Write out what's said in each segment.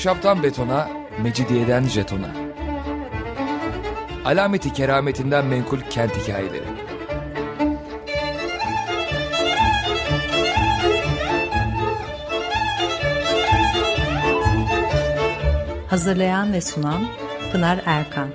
Ahşaptan betona, mecidiyeden jetona. Alameti kerametinden menkul kent hikayeleri. Hazırlayan ve sunan Pınar Erkan.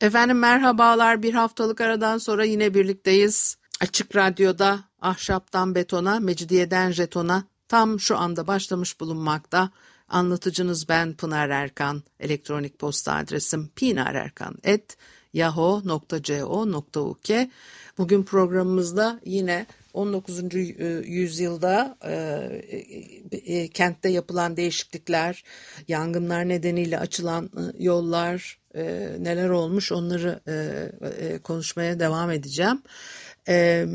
Efendim merhabalar. Bir haftalık aradan sonra yine birlikteyiz. Açık Radyo'da ahşaptan betona, mecidiyeden jetona tam şu anda başlamış bulunmakta. Anlatıcınız ben Pınar Erkan. Elektronik posta adresim pinarerkan.yahoo.co.uk Bugün programımızda yine 19. yüzyılda e, e, kentte yapılan değişiklikler, yangınlar nedeniyle açılan e, yollar, e, neler olmuş onları e, e, konuşmaya devam edeceğim. E,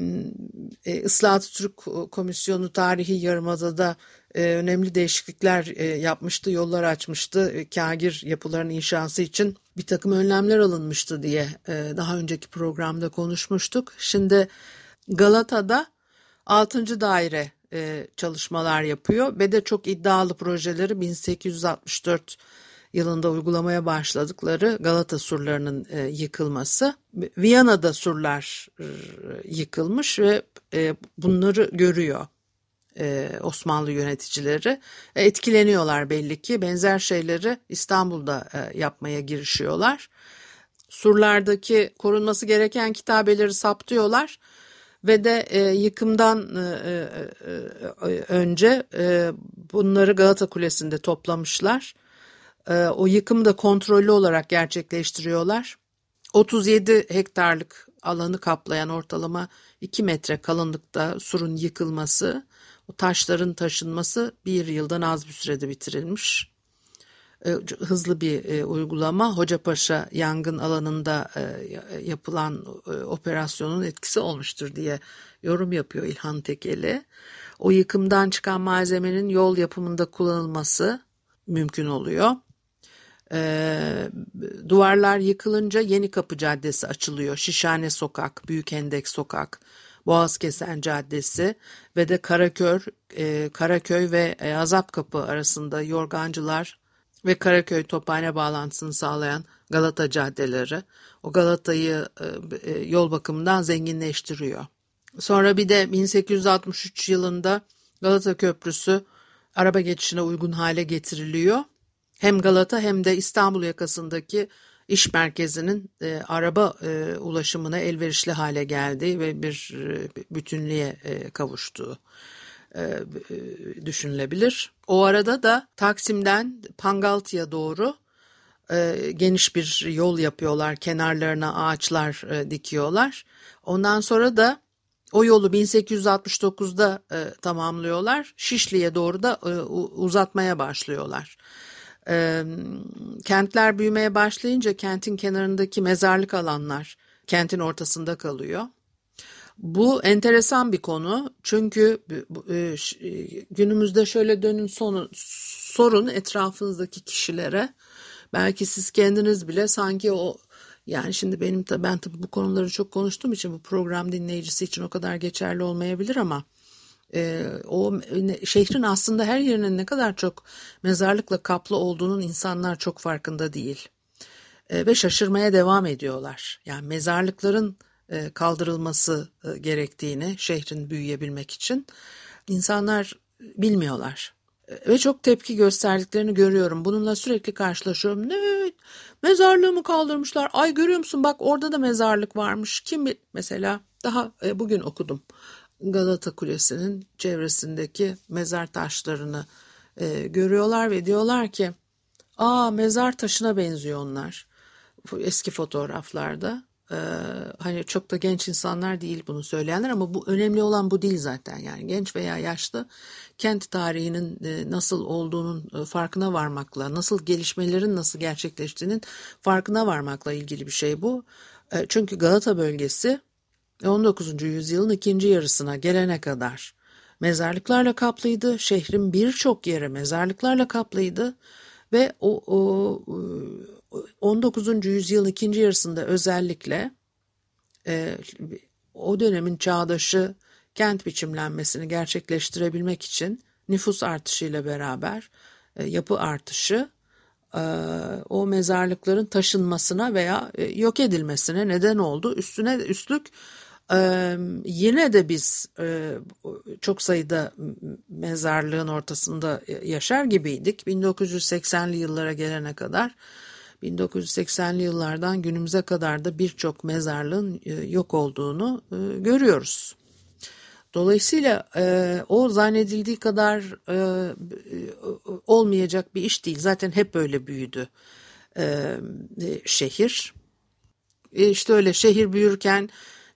Islahat Türk Komisyonu Tarihi Yarımada'da e, önemli değişiklikler e, yapmıştı, yollar açmıştı. E, kagir yapıların inşası için bir takım önlemler alınmıştı diye e, daha önceki programda konuşmuştuk. Şimdi Galata'da 6. daire e, çalışmalar yapıyor ve de çok iddialı projeleri 1864 yılında uygulamaya başladıkları Galata surlarının e, yıkılması. Viyana'da surlar e, yıkılmış ve e, bunları görüyor Osmanlı yöneticileri. Etkileniyorlar belli ki benzer şeyleri İstanbul'da yapmaya girişiyorlar. Surlardaki korunması gereken kitabeleri saptıyorlar ve de e, yıkımdan e, e, önce e, bunları Galata Kulesi'nde toplamışlar. E, o yıkımı da kontrollü olarak gerçekleştiriyorlar. 37 hektarlık alanı kaplayan ortalama 2 metre kalınlıkta surun yıkılması, o taşların taşınması bir yıldan az bir sürede bitirilmiş. E, hızlı bir e, uygulama. Hocapaşa yangın alanında e, yapılan operasyonun etkisi olmuştur diye yorum yapıyor İlhan Tekeli. O yıkımdan çıkan malzemenin yol yapımında kullanılması mümkün oluyor. Duvarlar yıkılınca Yeni Kapı Caddesi açılıyor. Şişhane Sokak, Büyük Hendek Sokak, Boğazkesen Caddesi ve de Karaköy, Karaköy ve Azapkapı arasında yorgancılar ve Karaköy Tophane bağlantısını sağlayan Galata caddeleri o Galata'yı e, e, yol bakımından zenginleştiriyor. Sonra bir de 1863 yılında Galata Köprüsü araba geçişine uygun hale getiriliyor. Hem Galata hem de İstanbul yakasındaki iş merkezinin e, araba e, ulaşımına elverişli hale geldiği ve bir e, bütünlüğe e, kavuştuğu e, e, düşünülebilir. O arada da Taksim'den Pangaltı'ya doğru e, geniş bir yol yapıyorlar. Kenarlarına ağaçlar e, dikiyorlar. Ondan sonra da o yolu 1869'da e, tamamlıyorlar. Şişli'ye doğru da e, uzatmaya başlıyorlar. E, kentler büyümeye başlayınca kentin kenarındaki mezarlık alanlar kentin ortasında kalıyor. Bu enteresan bir konu çünkü e, e, günümüzde şöyle dönün sonu, sorun etrafınızdaki kişilere belki siz kendiniz bile sanki o yani şimdi benim ben tabii bu konuları çok konuştuğum için bu program dinleyicisi için o kadar geçerli olmayabilir ama e, o şehrin aslında her yerinin ne kadar çok mezarlıkla kaplı olduğunun insanlar çok farkında değil e, ve şaşırmaya devam ediyorlar. Yani mezarlıkların e, kaldırılması e, gerektiğini şehrin büyüyebilmek için insanlar bilmiyorlar. E, ve çok tepki gösterdiklerini görüyorum. Bununla sürekli karşılaşıyorum. Ne? Mezarlığı mı kaldırmışlar? Ay görüyor musun bak orada da mezarlık varmış. Kim bil mesela daha bugün okudum. Galata Kulesi'nin çevresindeki mezar taşlarını görüyorlar ve diyorlar ki aa mezar taşına benziyor onlar. Eski fotoğraflarda. Ee, hani çok da genç insanlar değil bunu söyleyenler ama bu önemli olan bu değil zaten yani genç veya yaşlı kent tarihinin e, nasıl olduğunun e, farkına varmakla nasıl gelişmelerin nasıl gerçekleştiğinin farkına varmakla ilgili bir şey bu. E, çünkü Galata bölgesi 19. yüzyılın ikinci yarısına gelene kadar mezarlıklarla kaplıydı. Şehrin birçok yeri mezarlıklarla kaplıydı ve o, o 19. yüzyılın ikinci yarısında özellikle e, o dönemin çağdaşı kent biçimlenmesini gerçekleştirebilmek için nüfus artışıyla beraber e, yapı artışı e, o mezarlıkların taşınmasına veya e, yok edilmesine neden oldu. Üstüne üstlük yine de biz çok sayıda mezarlığın ortasında yaşar gibiydik. 1980'li yıllara gelene kadar 1980'li yıllardan günümüze kadar da birçok mezarlığın e, yok olduğunu e, görüyoruz. Dolayısıyla e, o zannedildiği kadar olmayacak bir iş değil. Zaten hep böyle büyüdü şehir. E, öyle şehir büyürken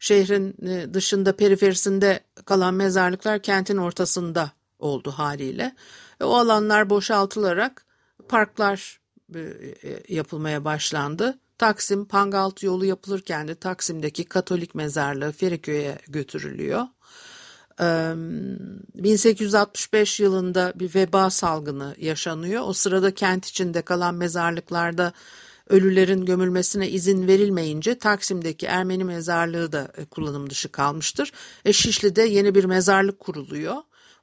şehrin e, dışında periferisinde kalan mezarlıklar kentin ortasında oldu haliyle. E, o alanlar boşaltılarak parklar e, yapılmaya başlandı. Taksim Pangaltı yolu yapılırken de Taksim'deki Katolik mezarlığı Feriköy'e götürülüyor. 1865 yılında bir veba salgını yaşanıyor. O sırada kent içinde kalan mezarlıklarda ölülerin gömülmesine izin verilmeyince Taksim'deki Ermeni mezarlığı da e, kullanım dışı kalmıştır. E Şişli'de yeni bir mezarlık kuruluyor.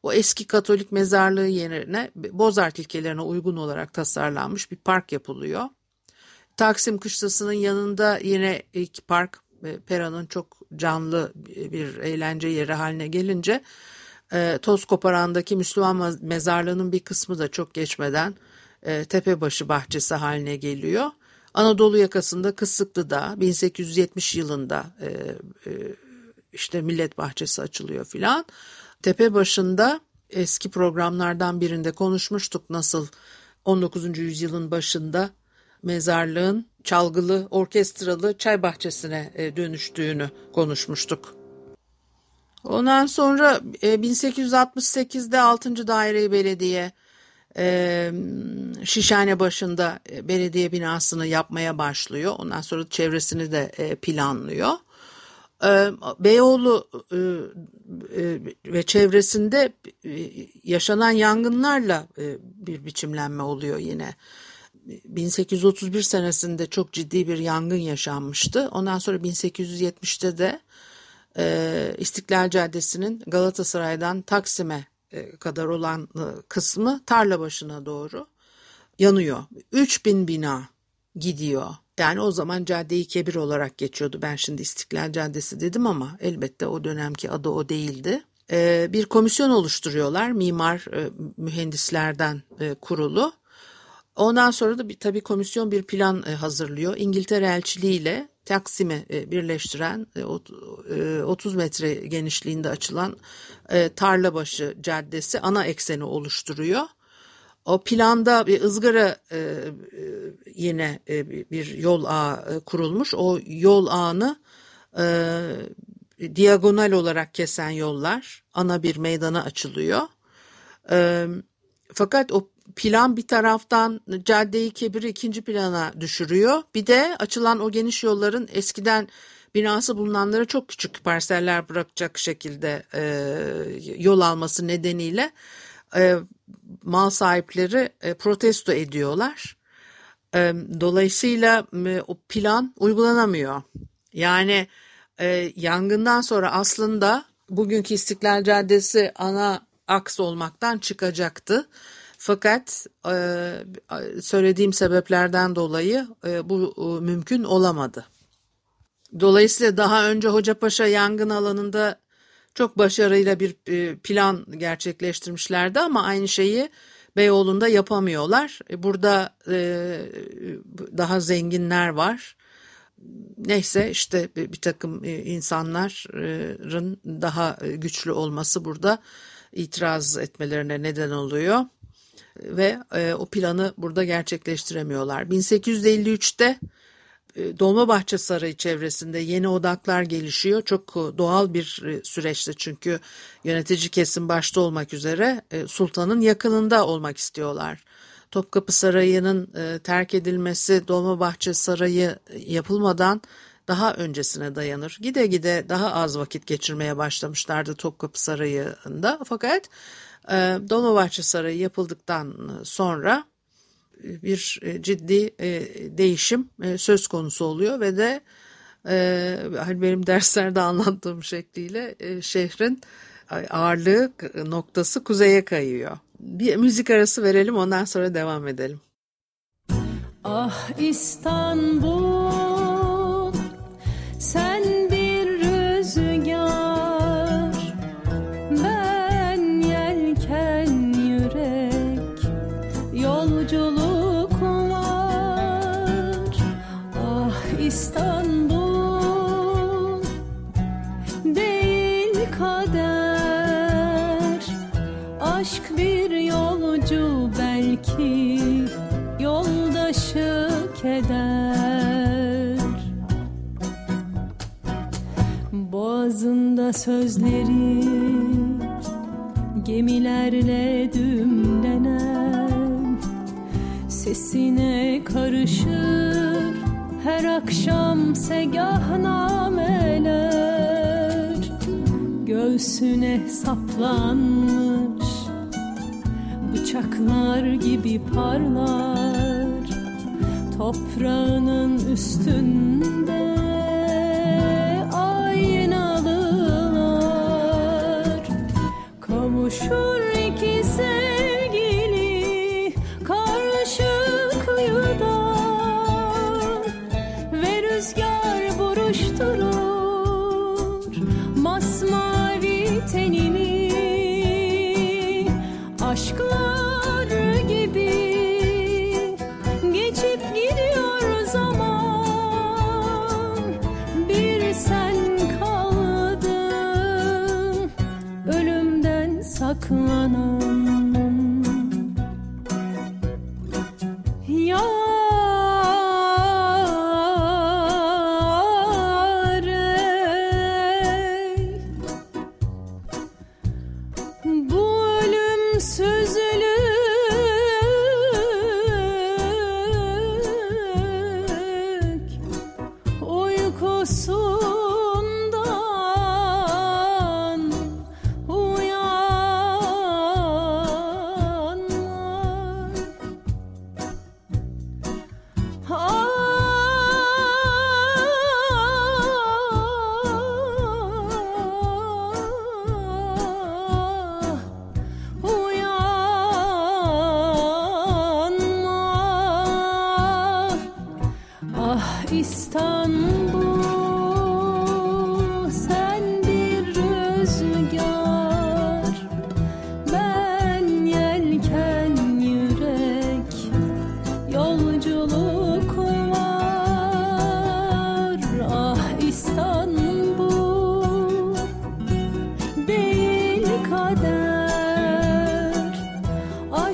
O eski Katolik mezarlığı yerine Bozart ilkelerine uygun olarak tasarlanmış bir park yapılıyor. Taksim Kışlası'nın yanında yine ilk park e, Pera'nın çok canlı bir eğlence yeri haline gelince e, Toz Koparan'daki Müslüman mezarlığının bir kısmı da çok geçmeden Tepebaşı bahçesi haline geliyor. Anadolu yakasında Kısıklı'da 1870 yılında e, e, işte Millet Bahçesi açılıyor filan. Tepe başında eski programlardan birinde konuşmuştuk nasıl 19. yüzyılın başında mezarlığın çalgılı, orkestralı çay bahçesine e, dönüştüğünü konuşmuştuk. Ondan sonra 1868'de 6. Daire Belediye e, Şişhane başında belediye binasını yapmaya başlıyor. Ondan sonra çevresini de e, planlıyor. E, Beyoğlu e, e, ve çevresinde e, yaşanan yangınlarla e, bir biçimlenme oluyor yine. 1831 senesinde çok ciddi bir yangın yaşanmıştı. Ondan sonra 1870'te de e, İstiklal Caddesi'nin Galatasaray'dan Taksim'e e, kadar olan e, kısmı tarla başına doğru yanıyor. 3000 bina gidiyor. Yani o zaman Cadde-i Kebir olarak geçiyordu. Ben şimdi İstiklal Caddesi dedim ama elbette o dönemki adı o değildi. E, bir komisyon oluşturuyorlar mimar mühendislerden kurulu. Ondan sonra da bir, tabii komisyon bir plan hazırlıyor. İngiltere elçiliği ile Taksim'i e, birleştiren 30 e, metre genişliğinde açılan e, Tarlabaşı Caddesi ana ekseni oluşturuyor. O planda bir ızgara yine bir yol ağı kurulmuş. O yol ağını diagonal olarak kesen yollar ana bir meydana açılıyor. Fakat o plan bir taraftan caddeyi kebiri ikinci plana düşürüyor. Bir de açılan o geniş yolların eskiden binası bulunanlara çok küçük parseller bırakacak şekilde e, yol alması nedeniyle e, mal sahipleri e, protesto ediyorlar. E, dolayısıyla e, o plan uygulanamıyor. Yani e, yangından sonra aslında bugünkü İstiklal Caddesi ana aks olmaktan çıkacaktı. Fakat e, söylediğim sebeplerden dolayı e, bu e, mümkün olamadı. Dolayısıyla daha önce Hocapaşa yangın alanında çok başarıyla bir plan gerçekleştirmişlerdi ama aynı şeyi Beyoğlu'nda yapamıyorlar. Burada daha zenginler var. Neyse işte bir takım insanların daha güçlü olması burada itiraz etmelerine neden oluyor ve e, o planı burada gerçekleştiremiyorlar. 1853'te e, Dolmabahçe Sarayı çevresinde yeni odaklar gelişiyor. Çok e, doğal bir e, süreçte çünkü yönetici kesim başta olmak üzere e, sultanın yakınında olmak istiyorlar. Topkapı Sarayı'nın e, terk edilmesi Dolmabahçe Sarayı yapılmadan daha öncesine dayanır. Gide gide daha az vakit geçirmeye başlamışlardı Topkapı Sarayı'nda fakat e, Dolmabahçe Sarayı yapıldıktan sonra bir e, ciddi e, değişim e, söz konusu oluyor ve de e, hani benim derslerde anlattığım şekliyle e, şehrin ağırlığı noktası kuzeye kayıyor. Bir müzik arası verelim ondan sonra devam edelim. Ah İstanbul sözleri gemilerle dümlenen Sesine karışır her akşam segahnameler Göğsüne saplanmış bıçaklar gibi parlar toprağının üstünde 出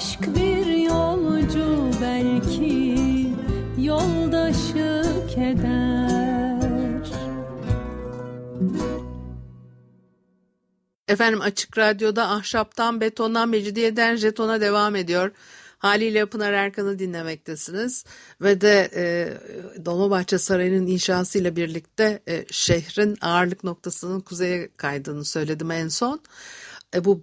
aşk bir yolcu belki yoldaşı keder Efendim Açık Radyo'da Ahşaptan Betona, Mecidiyeden Jeton'a devam ediyor. Haliyle Pınar Erkan'ı dinlemektesiniz. Ve de e, Dolmabahçe Sarayı'nın inşasıyla birlikte e, şehrin ağırlık noktasının kuzeye kaydığını söyledim en son. E, bu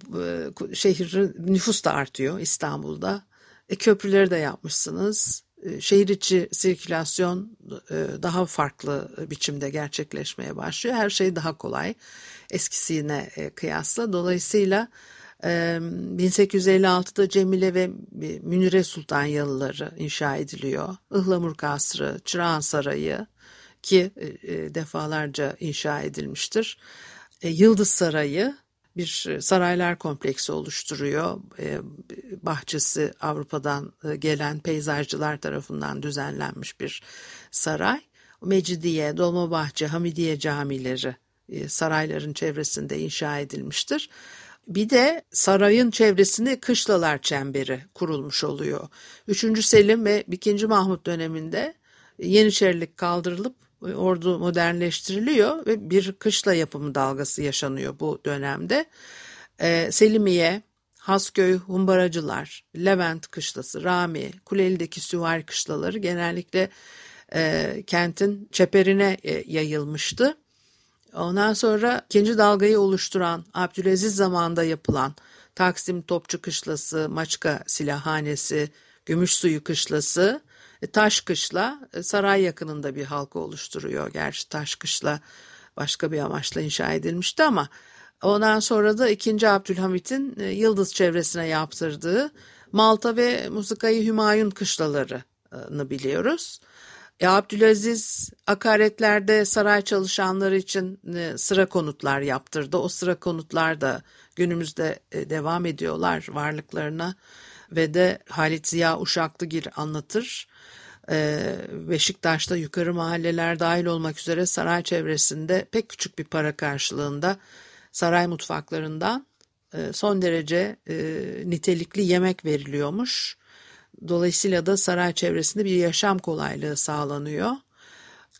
e, şehrin nüfus da artıyor İstanbul'da. E, köprüleri de yapmışsınız. E, şehir içi sirkülasyon e, daha farklı biçimde gerçekleşmeye başlıyor. Her şey daha kolay eskisine e, kıyasla. Dolayısıyla e, 1856'da Cemile ve Münire Sultan yalıları inşa ediliyor. Ihlamur Kasrı, Çırağan Sarayı ki e, defalarca inşa edilmiştir. E, Yıldız Sarayı bir saraylar kompleksi oluşturuyor. E, bahçesi Avrupa'dan e, gelen peyzajcılar tarafından düzenlenmiş bir saray. Mecidiye, Dolmabahçe, Hamidiye camileri e, sarayların çevresinde inşa edilmiştir. Bir de sarayın çevresinde kışlalar çemberi kurulmuş oluyor. 3. Selim ve 2. Mahmut döneminde Yeniçerilik kaldırılıp ordu modernleştiriliyor ve bir kışla yapımı dalgası yaşanıyor bu dönemde. Ee, Selimiye, Hasköy, Humbaracılar, Levent kışlası, Rami, Kuleli'deki süvari kışlaları genellikle e, kentin çeperine e, yayılmıştı. Ondan sonra ikinci dalgayı oluşturan Abdülaziz zamanında yapılan Taksim Topçu Kışlası, Maçka Silahhanesi, Gümüşsuyu Kışlası Taşkışla saray yakınında bir halka oluşturuyor. Gerçi Taşkışla başka bir amaçla inşa edilmişti ama ondan sonra da 2. Abdülhamit'in Yıldız çevresine yaptırdığı Malta ve Musikayı Hümayun kışlalarını biliyoruz. E, Abdülaziz akaretlerde saray çalışanları için e, sıra konutlar yaptırdı. O sıra konutlar da günümüzde e, devam ediyorlar varlıklarına ve de Halit Ziya Uşaklıgil anlatır. E, Beşiktaş'ta yukarı mahalleler dahil olmak üzere saray çevresinde pek küçük bir para karşılığında saray mutfaklarından e, son derece nitelikli yemek veriliyormuş. Dolayısıyla da saray çevresinde bir yaşam kolaylığı sağlanıyor.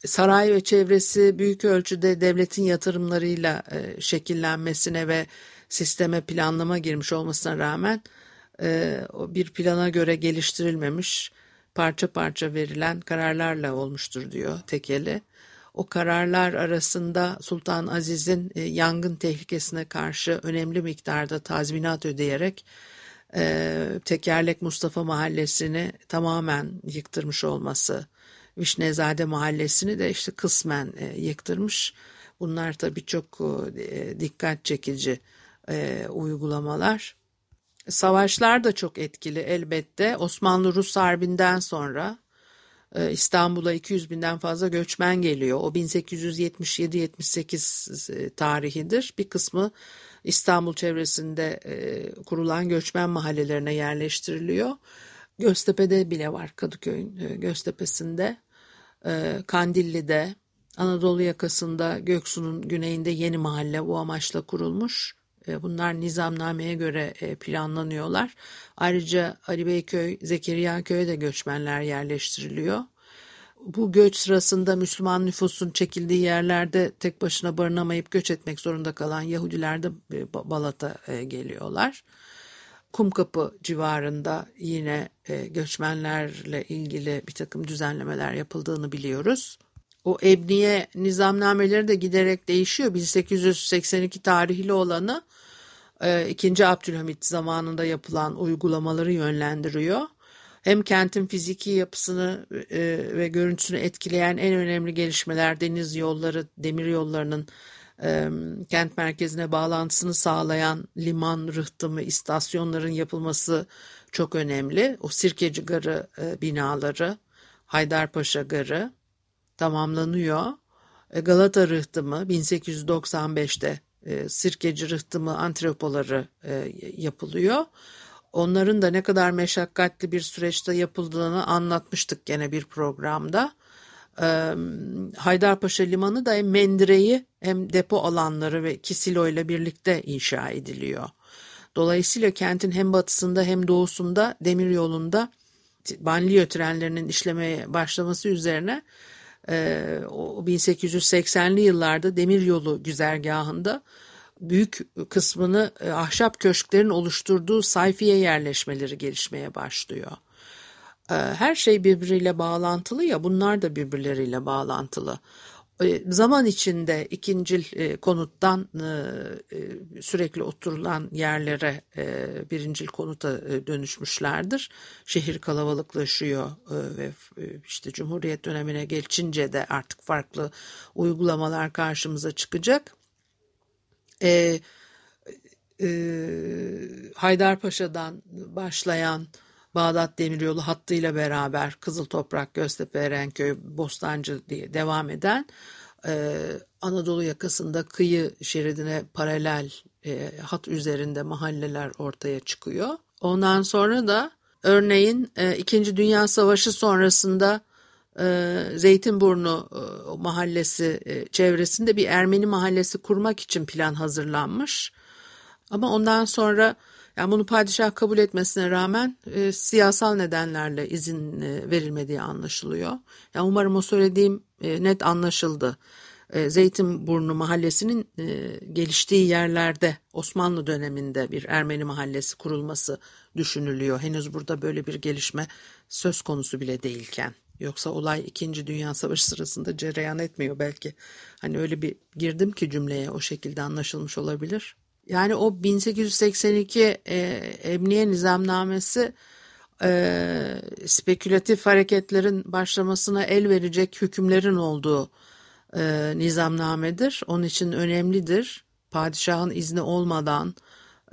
Saray ve çevresi büyük ölçüde devletin yatırımlarıyla şekillenmesine ve sisteme planlama girmiş olmasına rağmen bir plana göre geliştirilmemiş parça parça verilen kararlarla olmuştur diyor Tekeli. O kararlar arasında Sultan Aziz'in yangın tehlikesine karşı önemli miktarda tazminat ödeyerek e, Tekerlek Mustafa Mahallesi'ni tamamen yıktırmış olması, Vişnezade Mahallesi'ni de işte kısmen e, yıktırmış. Bunlar tabii çok e, dikkat çekici e, uygulamalar. Savaşlar da çok etkili elbette. Osmanlı-Rus Harbi'nden sonra e, İstanbul'a 200 binden fazla göçmen geliyor. O 1877-78 e, tarihidir. Bir kısmı İstanbul çevresinde e, kurulan göçmen mahallelerine yerleştiriliyor. Göztepe'de bile var Kadıköy'ün e, Göztepe'sinde, e, Kandilli'de, Anadolu yakasında Göksu'nun güneyinde yeni mahalle bu amaçla kurulmuş. E, bunlar nizamnameye göre e, planlanıyorlar. Ayrıca Ali Beyköy, Zekeriya Köy'e de göçmenler yerleştiriliyor bu göç sırasında Müslüman nüfusun çekildiği yerlerde tek başına barınamayıp göç etmek zorunda kalan Yahudiler de e, Balat'a geliyorlar. Kumkapı civarında yine göçmenlerle ilgili bir takım düzenlemeler yapıldığını biliyoruz. O ebniye nizamnameleri de giderek değişiyor. 1882 tarihli olanı 2. Abdülhamit zamanında yapılan uygulamaları yönlendiriyor hem kentin fiziki yapısını e, ve görüntüsünü etkileyen en önemli gelişmeler deniz yolları, demir yollarının e, kent merkezine bağlantısını sağlayan liman rıhtımı, istasyonların yapılması çok önemli. O Sirkeci Garı e, binaları, Haydarpaşa Garı tamamlanıyor. E, Galata rıhtımı 1895'te e, Sirkeci rıhtımı antropoları e, yapılıyor. Onların da ne kadar meşakkatli bir süreçte yapıldığını anlatmıştık gene bir programda. Haydarpaşa Limanı da hem mendireyi hem depo alanları ve Kisilo ile birlikte inşa ediliyor. Dolayısıyla kentin hem batısında hem doğusunda demir yolunda banliyö trenlerinin işlemeye başlaması üzerine o 1880'li yıllarda demir yolu güzergahında büyük kısmını e, ahşap köşklerin oluşturduğu sayfiye yerleşmeleri gelişmeye başlıyor. E, her şey birbiriyle bağlantılı ya bunlar da birbirleriyle bağlantılı. E, zaman içinde ikincil konuttan sürekli oturulan yerlere birincil konuta dönüşmüşlerdir. Şehir kalabalıklaşıyor ve işte Cumhuriyet dönemine geçince de artık farklı uygulamalar karşımıza çıkacak e, e, Haydarpaşa'dan başlayan Bağdat Demiryolu hattıyla beraber Kızıl Toprak, Göztepe, Erenköy, Bostancı diye devam eden e, Anadolu yakasında kıyı şeridine paralel e, hat üzerinde mahalleler ortaya çıkıyor. Ondan sonra da örneğin e, İkinci Dünya Savaşı sonrasında e, Zeytinburnu e, mahallesi e, çevresinde bir Ermeni mahallesi kurmak için plan hazırlanmış. Ama ondan sonra yani bunu padişah kabul etmesine rağmen e, siyasal nedenlerle izin e, verilmediği anlaşılıyor. Yani umarım o söylediğim e, net anlaşıldı. E, Zeytinburnu mahallesinin e, geliştiği yerlerde Osmanlı döneminde bir Ermeni mahallesi kurulması düşünülüyor. Henüz burada böyle bir gelişme söz konusu bile değilken. Yoksa olay 2. Dünya Savaşı sırasında cereyan etmiyor belki. Hani öyle bir girdim ki cümleye o şekilde anlaşılmış olabilir. Yani o 1882 e, Emniye Nizamnamesi e, spekülatif hareketlerin başlamasına el verecek hükümlerin olduğu e, nizamnamedir. Onun için önemlidir. Padişahın izni olmadan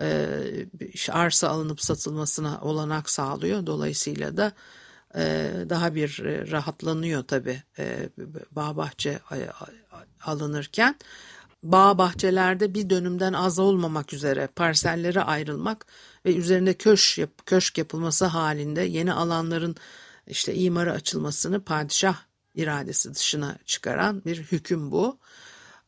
e, arsa alınıp satılmasına olanak sağlıyor. Dolayısıyla da e, daha bir e, rahatlanıyor tabii e, bağ bahçe alınırken. Bağ bahçelerde bir dönümden az olmamak üzere parsellere ayrılmak ve üzerinde köşk, yap, köşk yapılması halinde yeni alanların işte imara açılmasını padişah iradesi dışına çıkaran bir hüküm bu.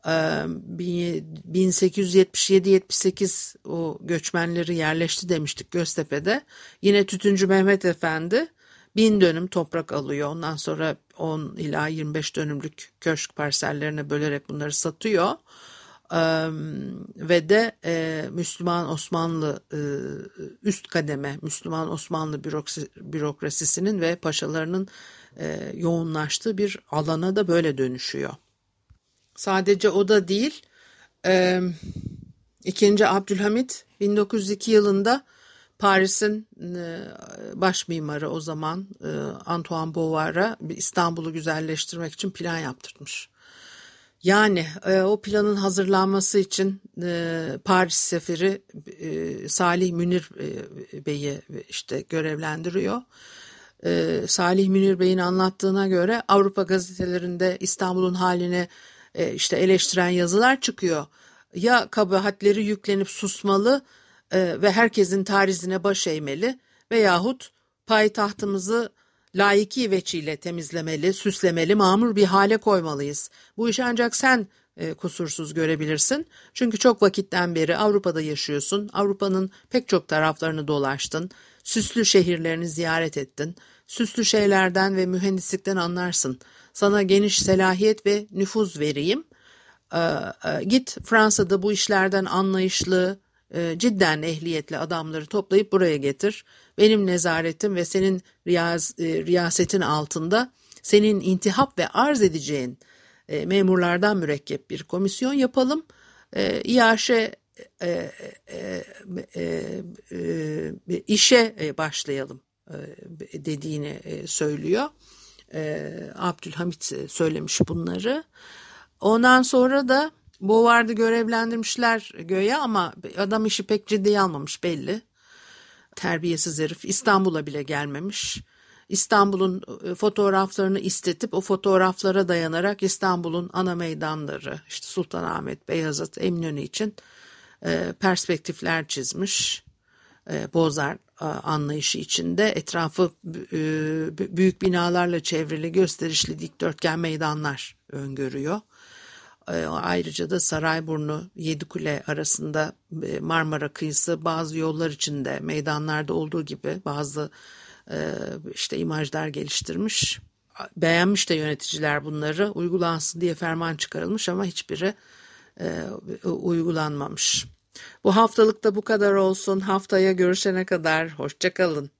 1877-78 o göçmenleri yerleşti demiştik Göztepe'de. Yine Tütüncü Mehmet Efendi bin dönüm toprak alıyor. Ondan sonra 10 ila 25 dönümlük köşk parsellerine bölerek bunları satıyor. Ve de e, Müslüman Osmanlı e, üst kademe Müslüman Osmanlı bürokrasi, bürokrasisinin ve paşalarının e, yoğunlaştığı bir alana da böyle dönüşüyor. Sadece o da değil, e, 2. Abdülhamit 1902 yılında Paris'in e, baş mimarı o zaman e, Antoine Beauvoir'a İstanbul'u güzelleştirmek için plan yaptırmış. Yani e, o planın hazırlanması için Paris seferi Salih Münir Bey'i işte görevlendiriyor. Salih Münir Bey'in anlattığına göre Avrupa gazetelerinde İstanbul'un haline işte eleştiren yazılar çıkıyor. Ya kabahatleri yüklenip susmalı e, ve herkesin tarizine baş eğmeli veyahut payitahtımızı layıki veçiyle temizlemeli, süslemeli, mamur bir hale koymalıyız. Bu işi ancak sen e, kusursuz görebilirsin. Çünkü çok vakitten beri Avrupa'da yaşıyorsun. Avrupa'nın pek çok taraflarını dolaştın. Süslü şehirlerini ziyaret ettin. Süslü şeylerden ve mühendislikten anlarsın. Sana geniş selahiyet ve nüfuz vereyim. Ee, e, git Fransa'da bu işlerden anlayışlı, e, cidden ehliyetli adamları toplayıp buraya getir. Benim nezaretim ve senin riyaz, e, riyasetin altında senin intihap ve arz edeceğin e, memurlardan mürekkep bir komisyon yapalım. E, İAŞ e, e, e, e, işe başlayalım dediğini söylüyor. Abdülhamit söylemiş bunları. Ondan sonra da Boğard'ı görevlendirmişler göğe ama adam işi pek ciddiye almamış belli. Terbiyesiz herif İstanbul'a bile gelmemiş. İstanbul'un e, fotoğraflarını istetip o fotoğraflara dayanarak İstanbul'un ana meydanları işte Sultanahmet, Beyazıt, Eminönü için e, perspektifler çizmiş. E, Bozar anlayışı içinde etrafı büyük binalarla çevrili gösterişli dikdörtgen meydanlar öngörüyor. Ee, ayrıca da Sarayburnu, Yedikule arasında e, Marmara kıyısı bazı yollar içinde meydanlarda olduğu gibi bazı e, işte imajlar geliştirmiş. Beğenmiş de yöneticiler bunları uygulansın diye ferman çıkarılmış ama hiçbiri e, uygulanmamış. Bu haftalıkta bu kadar olsun. Haftaya görüşene kadar hoşçakalın.